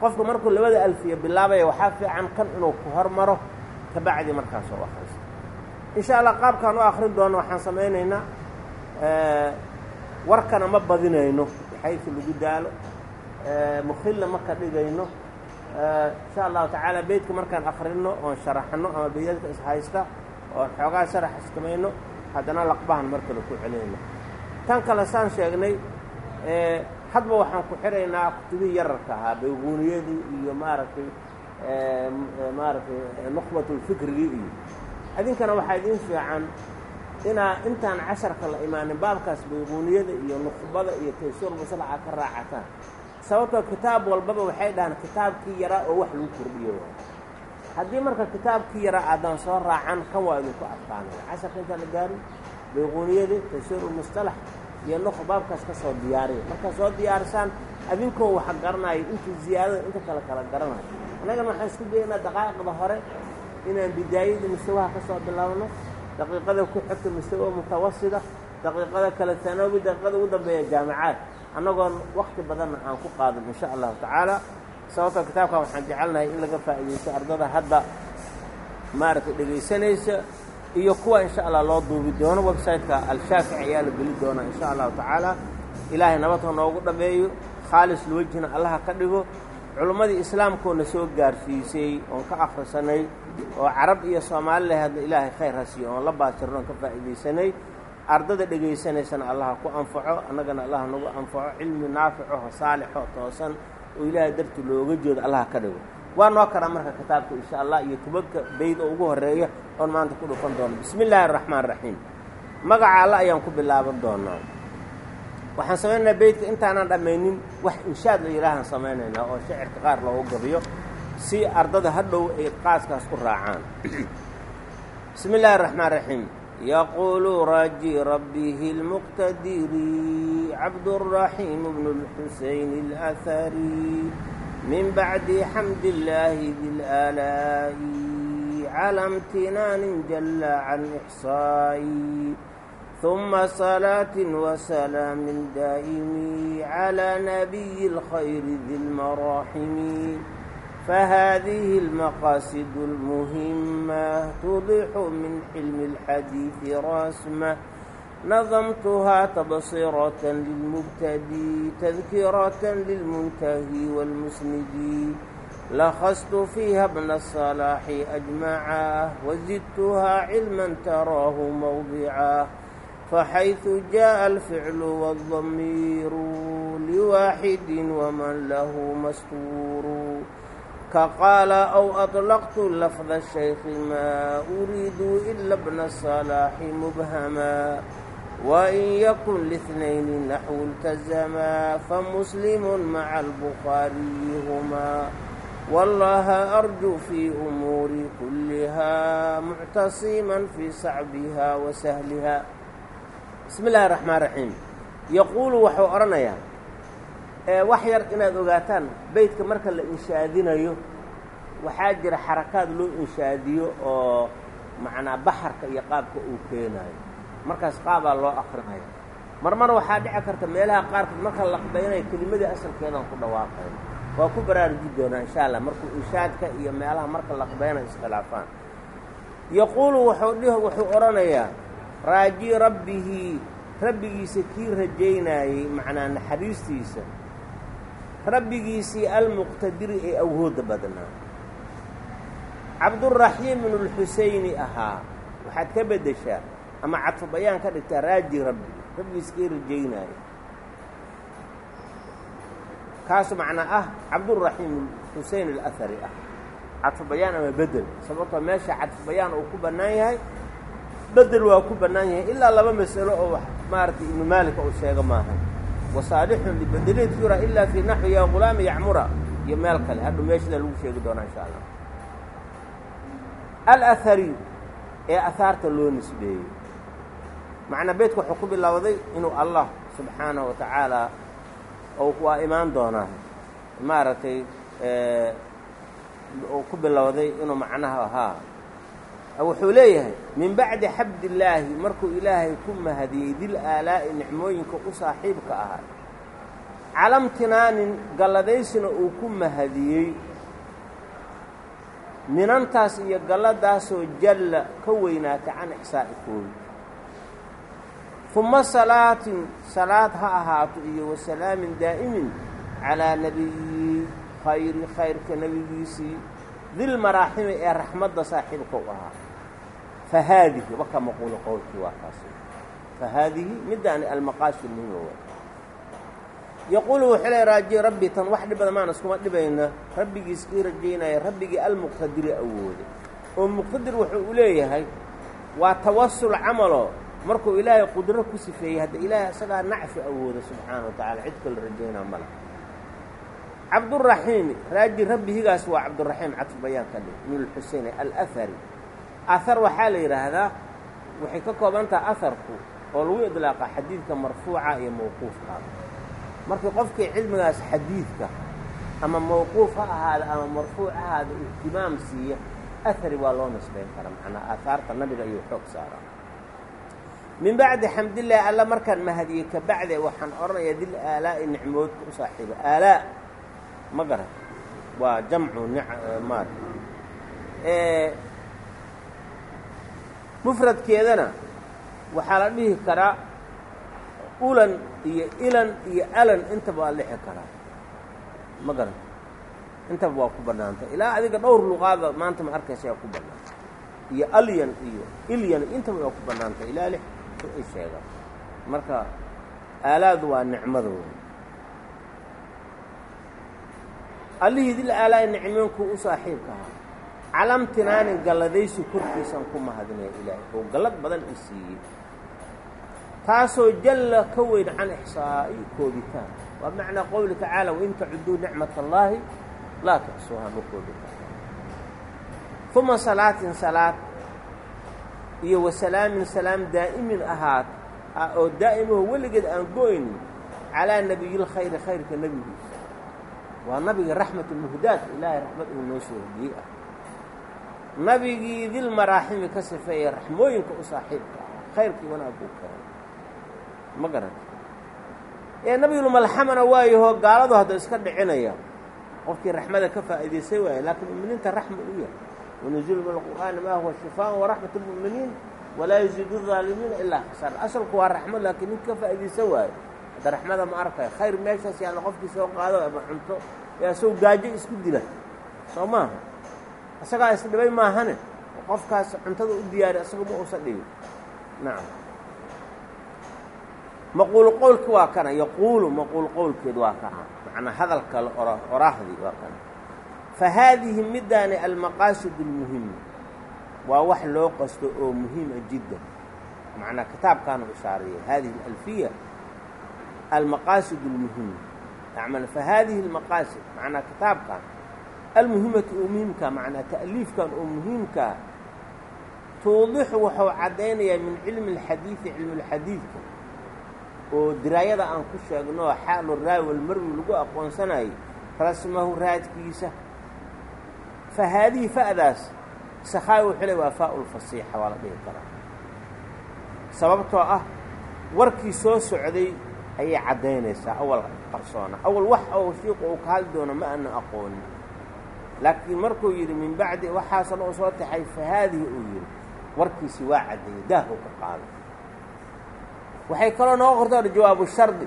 qofka markuu labada alfiya bilaabaya waxaa fiican kan inuu ku hormaro kabacdi markaas oo akhristo insha allah qaabkaan u akrin doono waxaan samaynaynaa warkana ma badinayno xaysu lagu daalo mukhilla ma ka dhigayno insha allahu tacaala beydka markaan akrino oon sharaxno ama beydadka ishaysta oon xoogaa sharax iskamayno haddana laqbahan mar ku celinayno tan kale saan sheegnay hadba waxaan ku xiraynaa kutubihii yararka ahaa bayquuniyadii iyo maaragtay maaragtay nukhbatulfikrigii iyo. Idinkana waxaa idiin fiican inaa intaan casharka la imaanin baabkaas bayquuniyada iyo nukhbada iyo taysuur maslaxa ka raacataan. Sababtoo kitaab walbaba waxay dhahaan kitaabkii yaraa oo wax lagu kordhiyo. Haddii marka kitaabkii yaraa aadaan soo raacan kan waa idinku adkaanaya. Casharka intaan la gaarin bayquuniyada taysuur ulmustalax iyo nuq baabkaas ka soo diyaariya markaa soo diyaarisaan adinkoo wax garanaayo intii ziyaadada inta kale kala garanayo. Annagana waxaan isku dayaynaa daqaa'iqda hore inaan bidaayadii mustawaha ka soo bilaabno daqiiqada ku xigta mustawa mutawasida daqiiqada kale tanaawi daqiiqada ugu dambeeya jaamicaad. Annagoon wakti badanna aan ku qaadin insha allahu tacaala. Sababtoo kitaabkan waxaan jecelnahay in laga faa'iidaysto ardada hadda. Maaragtay dhegaysanaysa iyo kuwa insha allah loo duubi doono website-ka al-shaafici ayaa la geli doonaa insha allahu tacaala. Ilaahay nabad ha noogu dhameeyo khaalis lwejhina allaha ka dhigo culimmadii islaamkoona soo gaarsiisay oon ka akhrisanay oo carab iyo soomaali leh hadda ilaahay khayr ha siiyo oon la baasirno oon ka faa'iidaysanay ardada dhegaysanaysana allaha ku anfaco annagana allaha nagu anfaco cilmi naaficoho saalixo toosan oo ilaahay darti looga jeedo allaha ka dhigo waa noo karaa marka kitaabka insha allah iyo tubadka bayd oo ugu horreeya oon maanta ku dhufan doono bismi illaahi araxmaan raxiim magaca alla ayaan ku bilaaban doonaa waxaan samaynaynaa beydka intaanaan dhammaynin wax inshaad la yidhaahaan samaynaynaa oo shacirka qaar loogu gabiyo si ardada hadhow ay qaaskaas u raacaan [clears throat] bismi illaahi araxmaan raxiim يقول راجي ربه المقتدر عبد الرحيم بن الحسين min bacdi xamd illaahi bilaalaa'i cala imtinaanin jalla can ixsaa'i ثuma صلاaة وسلاam daaئm عlى نabiي الkhayr di الmaraxm fahadiه الmaqasid الmuhimة tudix min xilm الxadiiثi rasmة nadamtuhaa tabsiirata lilmubtadi tadkirata lilmuntahi wاlmusnidi lakhastu fiiha bna salaaxi ajmacah wazidtuhaa cilman taraahu mawdicah faxayثu jaءa alficlu wاldamiiru liwaaxidi waman lahu mastuuru ka qaala aw aطlaqtu lafda shaykhi ma uriidu ila bna salaaxi mubhama wain yakun linayni naxwu اltazamaa famuslimu maca albukaariyi humaa wallaha arju fii umuuri kulliha muctasiman fii sacbiha wa sahliha bismi illaahi raxmaan raxiim yaquulu waxuu odhanayaa wax yar inaad ogaataan beydka marka la inshaadinayo waxaa jira xarakaad loo inshaadiyo oo macnaa baxarka iyo qaabka uu keenayo markaas qaabaa loo akrinaya mar waxaa dhici karta meelaha qaarkood marka laqbaynayo kelimadii asalkeedan ku dhawaaqayn waa ku baraaruji doonaa insha allah markuu inshaadka iyo meelaha marka laqbaynayo iskhilaafaan. Yaquulu wuxuu dhih wuxuu odhanayaa raaji rabbihi rabbigiisa kii rajaynaayey macnaa naxariistiisa rabbigiisii almuqtadiri ee awhoodda badnaa. Cabduraxiim ibnulxusayni ahaa waxaad ka beddeshaa ama cadfu bayaan ka dhigtaa raaji rabbi. Rabbigiisa kii rajaynaayey kaasu macnaa ah cabduraxiim xuseyn alahari ah. Bayaan ama bedel. Sababtoo meesha cadfu bayaan uu ku bannaan yahay bedel waa ku bannaan yahay ilaa laba masalo oo maaragtay ibnu maalika uu sheego maaha. Wasaalixun libedeleed yura ilaa fii naxwi ya gulaami yacmura. Iyo meel kale hadhu meeshada lagu sheegi doonaa insha allah. Alahari ee ahaarta loo nisbeeyey macnaa beydka wuxuu ku bilowday inuu allah subxaanahu wa tacaala waa imaan doonaa. Maaragtay uu ku bilowday inuu macnaha ahaa. Wuxuu leeyahay min bacdi xabdillaahi markuu ilaahay ku mahadiyey dil aalaa'i nicmooyinka u saaxiibka ahaa. Calamtinaanin galladaysina uu ku mahadiyey. Minantaas iyo galladaasoo jalla ka weynaata can ixsaa'ikooda uma salaatin salaad ha ahaato iyo wasalaamin daa'imin calaa nebiyi khayri khayrka nebigiisii dil maraaximi ee raxmadda saaxiibka u ahaa fa haadihi waka maquulu qowlkii waa kaas fa haadihi middaani almaqaasid muhima wa yaquulu wuxuu le raaji rabbi tan wax dhibada maan iskuma dhibayna rabbigiis ii rajaynaya rabbigii almuqtadiri awooday oo muqtadir wuxuu u leeyahay waa tawasul camalo markuu ilaahay qudro ku sifeeyey hadda ilaahay isagaa nacfi awooda subxaana wa tacala cid kala rajaynaa mala cabduraxiimi raaji rabbihigaas waa cabduraxiim cadfu bayaan ka dhig ibn lxuseyn alahari ahar waxaa la yidhaahdaa waxay ka kooban taha aharku oo lagu idlaaqa xadiidka marfuuca iyo mawquufka. Markii qofkii cilmigaas xadiidka ama mawquuf ha ahaada ama marfuuc ha ahaada ihtimaam siiya ahari waa loo nisbayn karaa macnaa aahaarta nabiga ayuu xoog saaraa min bacdi xamdillaahi alla markaan mahadiyey ka bacde waxaan odhanayaa dil aalaa'i nicmoodka u saaxiiba. Aalaa ma garan waa jamcu maar mufradkeedana waxaa la dhihi karaa ulan iyo ilan iyo alan intaba waa lixi karaa. Ma garan intaba waa ku bannaantay ilaa adiga dhowr luqaada maanta ma arkaysa aa ku bannaantay iyo alyan iyo ilyan intaba waa ku bannaantay ilaa lix ay sheegaan marka aalaadu waa nicmadooda allihii dil aalaa'i nicmoonkuu u saaxiibka ahaa. Calamtinaanin galladaysi korkiisan ku mahadinaya ilaahay. Oo gallad badan i siiyey. Taasoo jalla ka weyn can ixsaa'i koobitaan. Waa macnaa qowli tacaala wain tacuduu nicmat allaahi laa tuxsuuha ma koobitaan. Uma salaatin salaad iyo wasalaamin salaam daa'imin ahaat oo daa'imahoo weligeed aan go-ynin calaa nebiyilkhayri khayrka nebigiisa. Waa nabiga raxmatulmuhdaat ilaahay raxmad uu noo soo hodiyey ah. Nabigii dil maraaximi ka sifeeye raxmooyinka u saaxiibka ah khayrkii wanaaguu keenay. Ma garanta ee nabiyulmalxamana waayahoo gaaladu hadda iska dhicinaya. Qofkii raxmada ka faa'iidaysay waaye laakiin mu'miniinta raxma u yahay wanuzilu min alqur'aani maa huwa shifaan waraxmat lmu'miniin walaa yaziidu aalimiina ilaa khasaar asalku waa raxmo laakiin ninka ka faa'iidaysan waayo hadda raxmada ma arkayo khayr meeshaas yaalla qofkii soo qaado ama cunto yaa sow gaajo isku dila soo maaha isagaa isdhibay maahane qofkaas cuntada u diyaari isaga ma uusa dhigin nacam maquulu qowlki waa kana yaquulu maquul qowlkeed waa kana macnaa hadalka la ora oraahdii waa kana fa haadihi middaani almaqaasid اlmuhima waa wax loo qasto oo muhiima jiddan macnaa kitaabkaanu ishaariyay hadihi alfiya almaqaasid اlmuhima yacmal fa haadihi almaqaasid macnaa kitaabkan almuhimatu oo muhiimka macnaa ta'liifkan oo muhiimkaa tuudixu wuxuu caddaynayaa min cilmi اlxadiidi cilmulxadiidka oo diraayada aan ku sheegno xaalu raawi walmarwi lagu aqoonsanayay rasmahu raadkiisa fa haadihi fa'daas sakhaai wuxuu le waa faa lfasiixa waa la dhihi karaa sababtoo ah warkii soo socday ayay caddaynaysaa awal qarsoona awal wax oo shiiqu uu ka hadli doono ma ana aqoonin laakiin markuu yidhi min bacdi waxaasan uu soo taxay fa haadihi uu yidhi warkiisi waa caddeeyey daahuu ka qaaday waxay kaloo nooga qortaa jawaabu shardi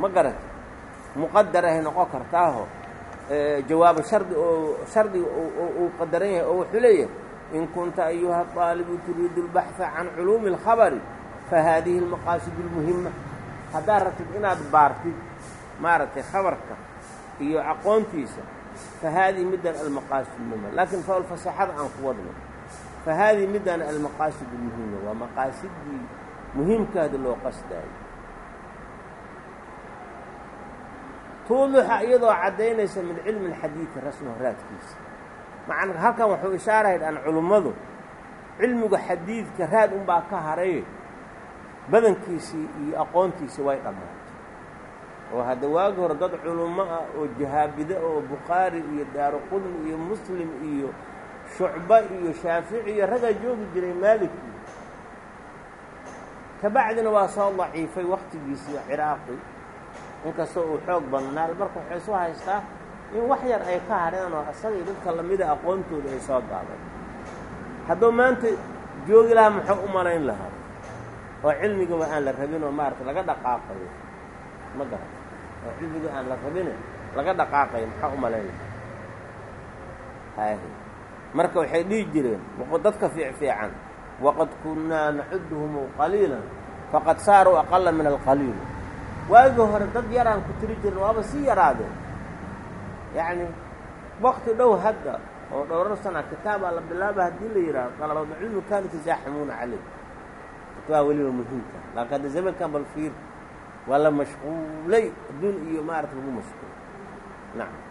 ma garata muqadarahay noqon kartaaho jawaabu shardi oo shardiga uu qadaran yahay oo wuxuu leeyahay in kunta ayuha طaalibu turiidu اlbaxثa can culuumi اlkhabari fa haadihi اlmaqaasid اlmuhima haddaad rabtid inaad baartid maaragtay khabarka iyo aqoontiisa fa haadihi middan almaqaasid اlmuhima laakiin faulfasaxada aan ku wadno fa haadihi middan almaqaasid اlmuhima waa maqaasidii muhiimkaada loo qasdaayo tuuduxa iyadoo caddaynaysa min cilmi اlxadiidi rasmahu raadkiisa. Macna halkan wuxuu ishaarahay dhan culummadu cilmiga xadiidka raad unbaa ka haray badankiisii iyo aqoontiisii way dhammaatay. Oo hadda waagi hore dad culummo ah oo jahaabide oo bukhaari iyo daaruqudni iyo muslim iyo shucba iyo shaafici iyo ragaa joogi jiray maalikii kabacdina waa soo daciifay wakhtigiisii ciraaqi inkastoo uu xoog badnaal marka waxay soo haystaa in wax yar ay ka hadheen oo asagii dadka lamida aqoontooda ay soo gaabeen. Hadduu maanta joogi lahaa muxuu u malayn lahaa? Oo cilmigaba aan la rabin oo maarata laga dhaqaaqayo ma garan oo cilmiga aan la rabine laga dhaqaaqayo maxaa u malayn lahaa? Marka waxay dhihi jireen dadka fiic fiican waqad kunnaa nacuduhum qaliilan faqad saaruu aqala min alqaliil waagii hore dad yaraan ku tiri jirin waaba sii yaraadeen. Yacni wakti dhow hadda oo dhowrar sana kitaabaa la bilaaba haddii la yidhaaho qalabada cilmi kaanu tasaaximuuna caleyh waa weliba muhiimka. Laakiin hadda zamankan bal fiir waa la mashquulay adduun iyo maarata lagu mashquul. Nacam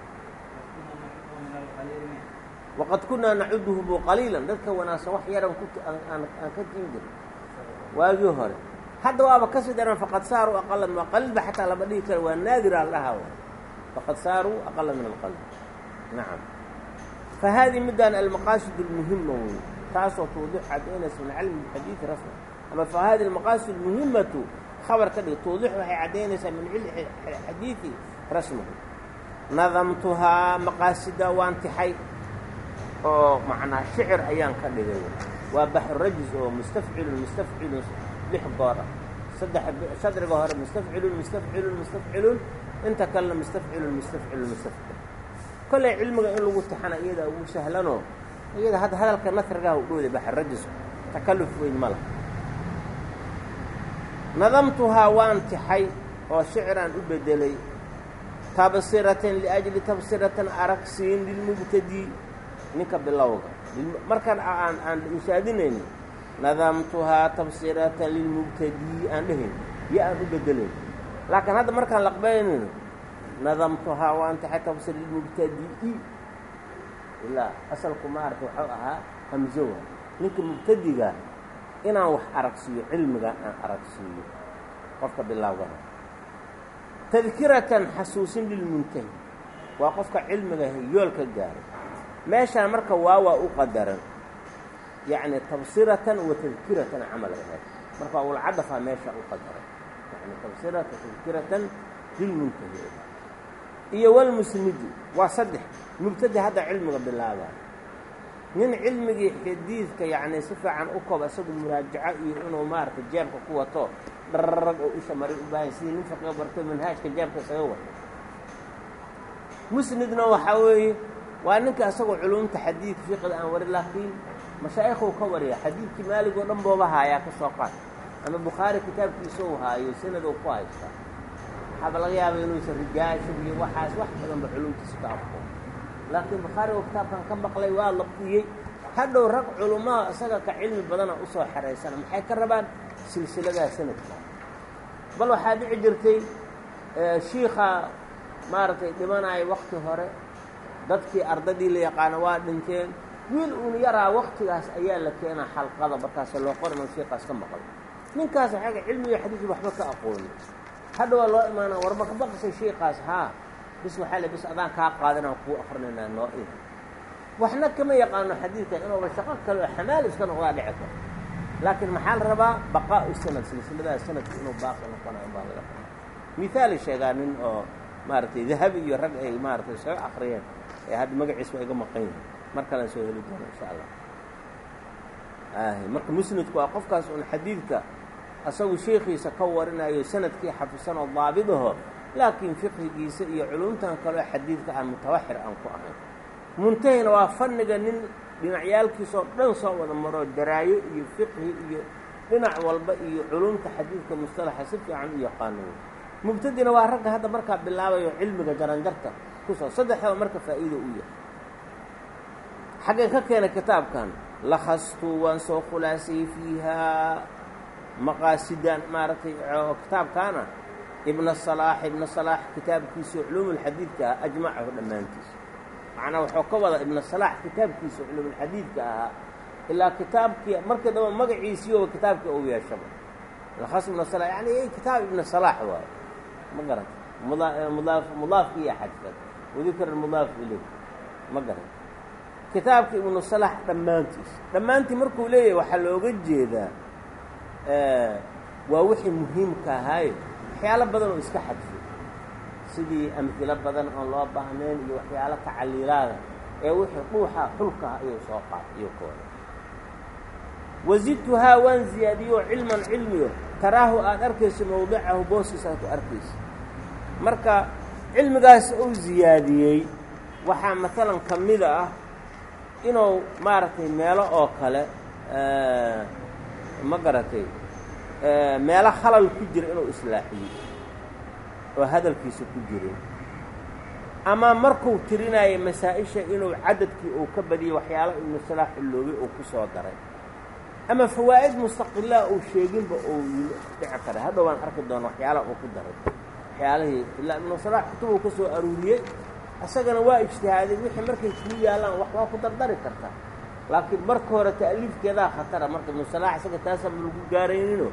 waqad kunaa nacuduhumu qaliilan. Dadka wanaagsan wax yaran aan ka tiin jirin. Waagii hore hadda waaba ka sii daran faqad saaruu aqala min qaliilba xataa lama dhihi karo waa naadira aldhahaa faqad saaruu aqala min alqalb. Nacam fa haadihi middaan almaqaasid almuhima wey taasoo tuudix min cilmi xadiidi rasmi. Ama fa hadihi almaqaasid almuhimatu khabar ka dhig tuudix waxay caddaynaysaa min cilmi xadiidi rasmihi nadamtuhaa maqaasida waan tixay oo macnaa shicir ayaan ka dhigay. Waa baxrajis oo mustafcilun mustafcilun lix goor ah. Shadriga hore mustafcilun mustafcilun mustafcilun. Inta kalena mustafcilun mustafcilun mustafcil. Kollay cilmiga in lagu taxana iyadaa ugu sahlanoo iyada hadda hadalka nasrigaha u dhowday baxrajisku takalluf weyn ma laha nadamtuhaa waan tixay oo shiciraan u beddelay. Tabsiratan liajli tabsiratan aragsiin lilmubtadii ninka bilowga. Markaan aan aan inshaadinayni nadamtuhaa tabsiratan lilmubtadii aan dhehayn iyo aan u bedelayn laakiin hadda markaan laqbaynayno nadamtuhaa waan taxay tabsir lilmubtadi'i ilaa asalku maarata waxuu ahaa hamzo waa ninka mubtadiga inaan wax aragsiiyo cilmigan aan aragsiiyo qofka bilaawgana tadkiratan xasuusin lilmuntahi waa qofka cilmiga yoolka gaaray meeshaan marka waawaa u qadaran yacni tabsiratan wa tadkiratan camal ahayd marka ulcadafaa meesha u qadaran yani tabsirata tadkiratan lilmuntahi iyo walmusnidi waa saddex mubtadi hadda cilmiga bilaabaa nin cilmigii xadiidka yacni si fiican u koba isagu muraajaco iyo inuu maaragtay jeebka ku wato dhararag oo isha maray u baahan sidii nin faqiga bartay manhaajka jeebka isaga wato musnidna waxaa weeye waa ninka isagoo culumta xadiidka fiqida aan warin laakiin mashaa'ikhuu ka wariya xadiidkii maalig oo dhan booba haayaa ka soo qaad. Ama bukhaari kitaabkiisa uu haayo sanad uu ku haysta waxaaba laga yaaba inuusan rijaashig iyo waxaas wax badanba culumtiisa ka afko laakiin bukhaari oo kitaabkan ka maqlay waa labdiyey hadhow rag culummada isaga ka cilmi badana u soo xeraysana maxay ka rabaan? Silsiladaa sanadka. Bal waxaa dhici jirtay shiika maaragtay dhimanaya wakti hore. Dadkii ardadii la yaqaano waa dhinteen wiil uun yaraa waktigaas ayaa la keenaa xalqada markaasa loo qorinoo shiikaas ka maqlay. Ninkaas xagga cilmiga xadiidkii waxba ka aqooni hadha waa loo imaana warma ka baqisay shiikaas haa bis waxaa le bis adaan kaa qaadan aan kuu akrinaynaa noo in waxna kama yaqaano xadiidka inuuba shaqo kale oo xamaal iska noqdaa dhici karo. Laakiin maxaa la rabaa baqaa'u sanad silsiladaha sanadka inuu baaqi noqonayo baa laga rabaa mihaali sheegaa nin oo maaragtay dahabi iyo rag ay maaragtay soo akriyeen ee hadda magaciis waa iga maqan yihiin mar kalaan soo heli doono insha allah. Marka musnadku waa qofkaas un xadiidka asagu sheikhiisa ka warinayo sannadkii xafisan oo daabidaho laakiin fiqhigiisa iyo culumtan kaleo xadiidka aan mutawaxir aan ku ahayn. Muntahina waa fanniga nin dhinacyaalkiisoo dhan soo wada maro daraayo iyo fiqhi iyo dhinac walba iyo culumta xadiidka mustalaxa si fiican u yaqaano mubtadina waa ragga hadda markaa bilaabayo cilmiga jaranjarta ku soo saddexdaba marka faa'iido u yahay xaggeen ka keenay kitaabkan lakhastu waan soo khulaasayey fiihaa maqaasidan maaragtay kitaabkaana ibna salaax ibna salaax kitaabkiisa culuumulxadiidka ah ajmacahu dhammaantiisa macnaa wuxuu ka wada ibna salaax kitaabkiisa culuumulxadiidka ahaa ilaa kitaabkii markii damba magaciisiiyoba kitaabkii uu yeeshaba. Lakhas ibna salaax yani kitaab ibna salaax waayo ma garata mudaa mudaaf mudaafkiiyo xadfan wadikr mudaaf ilay ma garata kitaabka ibnu salaax dhammaantiisa dhammaantii markuu leeyahay waxaa looga jeedaa waa wixii muhiimka ahaaye waxyaalo badan oo iska xadfay sidii amhilo badan oon loo baahnayn iyo waxyaalo tacaliilaada ee wixii dhuuxa xulkaha ayuu soo qaatay iyo kooda wazidtuhaa waan ziyaadiyo cilman cilmiyo taraahu aad arkayso mawdicahu boosiis aad ku arkayso. Marka cilmigaas uu ziyaadiyey waxaa maalan ka mida ah inuu maaragtay meelo oo kale ma garatay meelo khalal ku jira inuu islaaxiyo oo hadalkiisa ku jirin ama markuu tirinayo masaa-isha inuu cadadkii uu ka badiyey waxyaalo ibnu salaax xuloobay uu ku soo daray. Ama fawaa'id mustaqilaa uu sheeginba uu dhici karay. Hadhow waan arki doona waxyaalaha uu ku daray. Waxyaalihii ilaa ibnu salaax kutubuu ka soo aruuriyey isagana waa ijtihaaday wixii markay kuu yaallaan wax ku dardari kartaa laakiin marka hore ta'liifkeedaa khatara marka ibnu salaax isaga taasaba lagu gaaraynino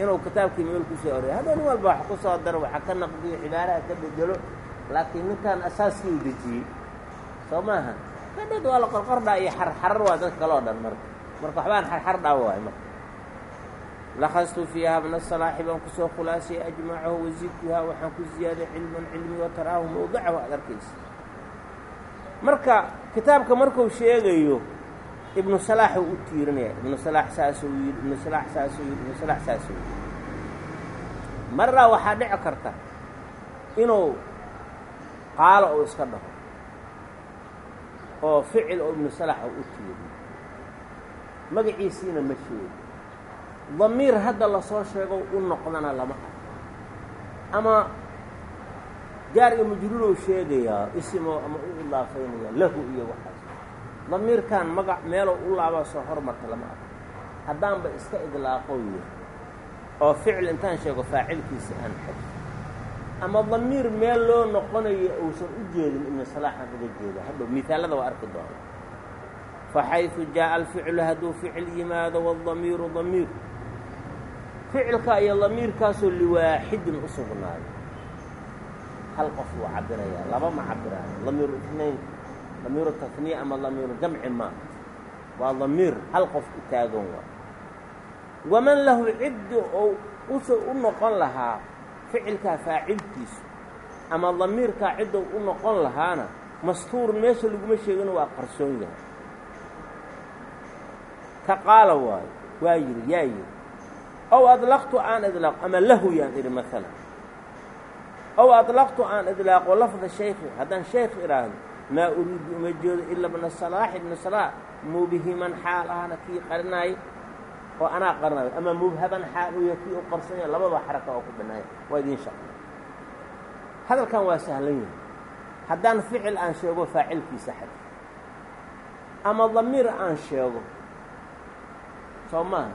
inuu kitaabkii meel ku soo hadhow nin walba wax ku soo daro waxa ka naqdiyo cibaaraha ka bedelo laakiin ninkan asaaskii u dejiyey soo maaha. Kadhad waa la qorqordhaa iyo xarxarar waa dadka kaloo dhan marka. Marka waxbaan xarxar dhaawa waay marka lakastu fiiha bna salaaxi baan ku soo khulaasiyay ajmacahu wazidtuhaa waxaan ku ziyaaday cilman cilmi wa taraahu mawdicahu aad arkaysa marka kitaabka markuu sheegayo ibnu salaaxuu u tiirinaya ibnu salaax saasuu yidhi ibnu salaax saasuu yidhi ibnu salaax saasuu yidhi. Maraa waxaa dhici karta inuu qaalo uu iska dhaho oo ficil oo ibnu salaax uu u tiiriyo magaciisiina ma sheego damiir hadda la soo sheego u noqdana lama ah ama gaar iyo majruurow sheegayaa isimoo ama u idaafaynayaa lahu iyo waxaas. Damiirkan magac meelow u laabaa soo hormarta lama arko. Haddaanba iska idlaaqow yih oo ficil intaan sheego faacilkiisa aan xad ama damiir meel loo noqonayo uusan u jeedin ibnu salaaxan uga jeeda hadhow mihaalada waa arki doona. Faxaydu jaaءa alficlu hadduu ficil yimaado wاdamiiru damiir. Ficilka iyo damiirkaasoo liwaaxidin u sugnaayo hal qof wuu cabirayaa laba ma cabiraayo damiiru itnayn damiiru tafniya ama damiiru jamci ma. Waa damiir hal qof u taagan waa. Waman lahu ciddi ou uso u noqon lahaa ficilkaa faacilkiisu ama damiirkaa ciddou u noqon lahaana mastuurun meesha laguma sheegino waa qarsoon yahay. Ka qaala waayo waa yidhi yaa yidhi ow adlaqtu aan idlaaqo ama lahu yaan idhi maalan ow adlaqtu aan idlaaqo lafda shaykhi haddaan shaykh idhaahdo maa uriidu uma jeedo ila bna salaax ibna salaax mubihiman xaal ahna kii qarinaayo oo anaa qarinayo ama mubhaban xaal yahay kii u qarsanayo labada xaraka oo ku banaaya waa idiin shaqay hadalkan waa sahlan yahay haddaan ficil aan sheego faacilkiisa xad ama damiir aan sheego soo maaha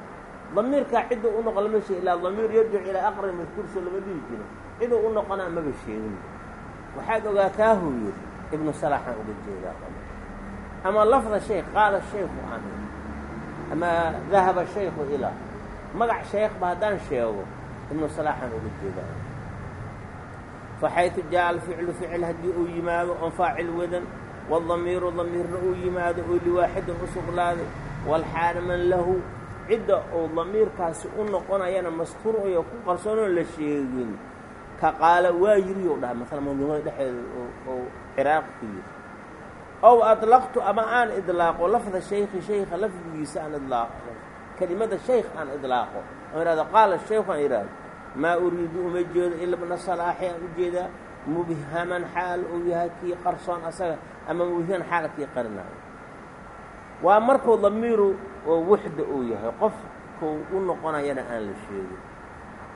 damiirkaa cidda u noqon lama sheeg ilaa damiir yarjic ilaa aqrab madkuurso lama dhihi jiro ciduu u noqonaa maba sheegin. Waxaad ogaataahuu yidhi ibnu salaaxaan uga jeedaa ama lafda shaykh qaala shaykhu aan ama dahaba shaykhu ilaa magac shaykhba haddaan sheego ibnu salaaxaan uga jeedaa. Faxaytu jaaءa alficlu ficil haddii uu yimaado oon faacil wadan waadamiiru damiirna uu yimaado oo liwaaxidin u sugnaaday walxaala man lahu cidda uu damiirkaasi u noqonayana mastuur oyo ku qarsoonoo la sheegin ka qaala waa yiri ou dhaha maala manduumada dhexeeda ou ciraaq ku yiri. Ow adlaqtu ama aan idlaaqo lafda shaykhi shaykha lafdigiisa aan idlaaqo. Kelimada shaykh aan idlaaqo. Oon ihahdo qaala shaykhu aan idhaahdo maa uriidu uma jeedo ila bna salaaxi aan u jeedaa? Mubhaman xaal uu yahay kii qarsoon asaga ama mubhiman xaal kii qarinaayo waa markuu damiiru oo waxda uu yahay qofkuu u noqonayana aan la sheegin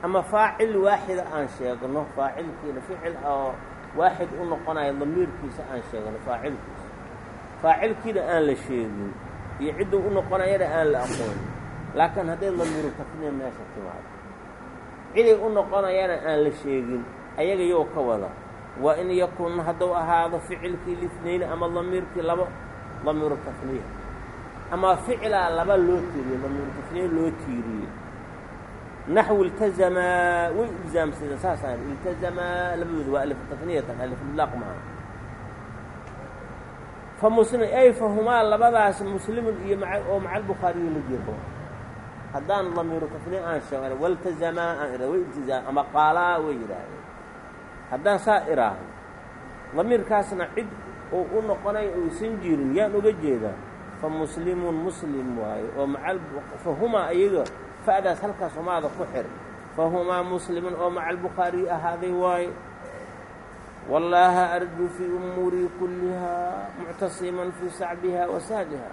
ama faacil waaxida aan sheegno faacilkiina ficil oo waaxid u noqonayo damiirkiisa aan sheegno faacilkiisa. Faacilkiina aan la sheegin iyo cidduu u noqonayana aan la aqoonin laakiin hadday damiiru tafniya meesha timaado. Ciday u noqonayana aan la sheegin ayaga yow ka wada. Wa in yakun hadduu ahaado ficilkii lifnayni ama damiirkii labo damiiru tafniya ama ficilaa laba loo tiiriye damiiru tafniya loo tiiriyey naxwu iltazamaa way ilzaamsadeen saasaan iltazamaa labadooda waa alif tafniyatan alifidlaaq maaha fa muslim ay fahumaa labadaas muslimun iyo oo maca albukhaariyo la jiro haddaan damiiru tafniya aan sheego waltazamaa aan ira way iltizaam ama qaalaa way yidhaahdeen haddaan saa idhaahdo damiirkaasna cid uu u noqonayo uusan jirin yaan uga jeedaa fa muslimun muslim waayo oo maca fahumaa iyaga fa'daas halkaas humaada ku xir fahumaa muslimun oo maca albukhaariyi ahaaday waayo wallaaha arjuu fii umuurii kullihaa muctasiman fii sacbiha wa sahliha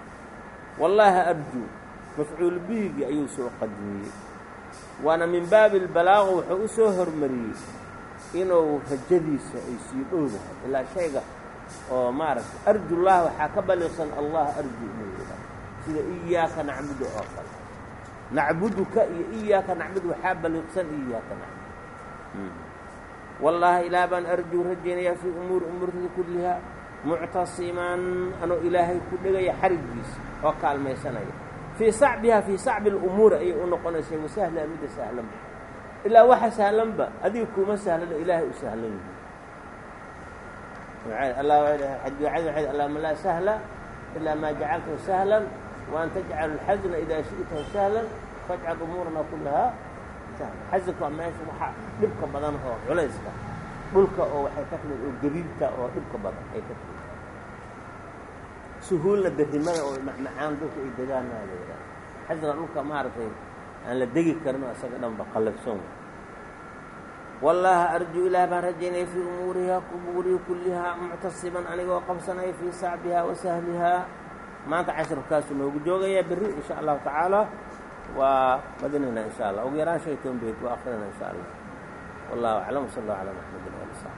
wallaaha arjuu mafcuul bihigii ayuu soo qadimiyey waana min baabi albalaaqo wuxuu u soo hormariyey inuu rajadiisa ay sii dhowdahay ilaa shayga oo maaragtay arjullah waxaa ka baliiqsan allah arju inuu yidhaah sida iyaaka nacbudu oo kale nacbuduka iyo iyaaka nacbud waxaa baliiqsan iyaaka nacbud wallaahi ilaah baan arjuu rajaynayaa fii umuuri umuurtada kullihaa muctasiman anoo ilaahay ku dhegaya xariggiisa oo kaalmaysanaya. Fii sacbihaa fii sacbi alumuuri ayay u noqonaysay wasahla midda sahlanba ilaa waxa sahlanba adiga kuma sahlana ilaahay u sahlan yihi allahuma laa sahla ilaa maa jacaltahu sahlan waan tajcalu alxasna idaa shi'tahu sahlan fajcal umuurana kullahaa sahla waa meesha waxaa dhibka badan oo culayska dhulka oo waxay ka timid oo gariibta oo dhibka badan ay ka timid. Suhuulna berrimada oo macmacaan dhulka ay degaanaa la yidhaha xasna dhulka maaragtay aan la degi karin oo isaga dhanba qallabsan wallaaha arjuu ilaah baan rajaynaya fii umuuriha umuurihi kullihaa muctasiban anigoo qabsanaya fii sacbihaa wa sahlihaa maanta casharkaasuu noogu joogayaa berri in sha allahu tacaala waa badinaynaa in sha allah. Ugu yaraan shan iyo toban beyd waa akrinayna in sha allah. Wallahu aclam sal allahu calaa maxamedin ali saxbi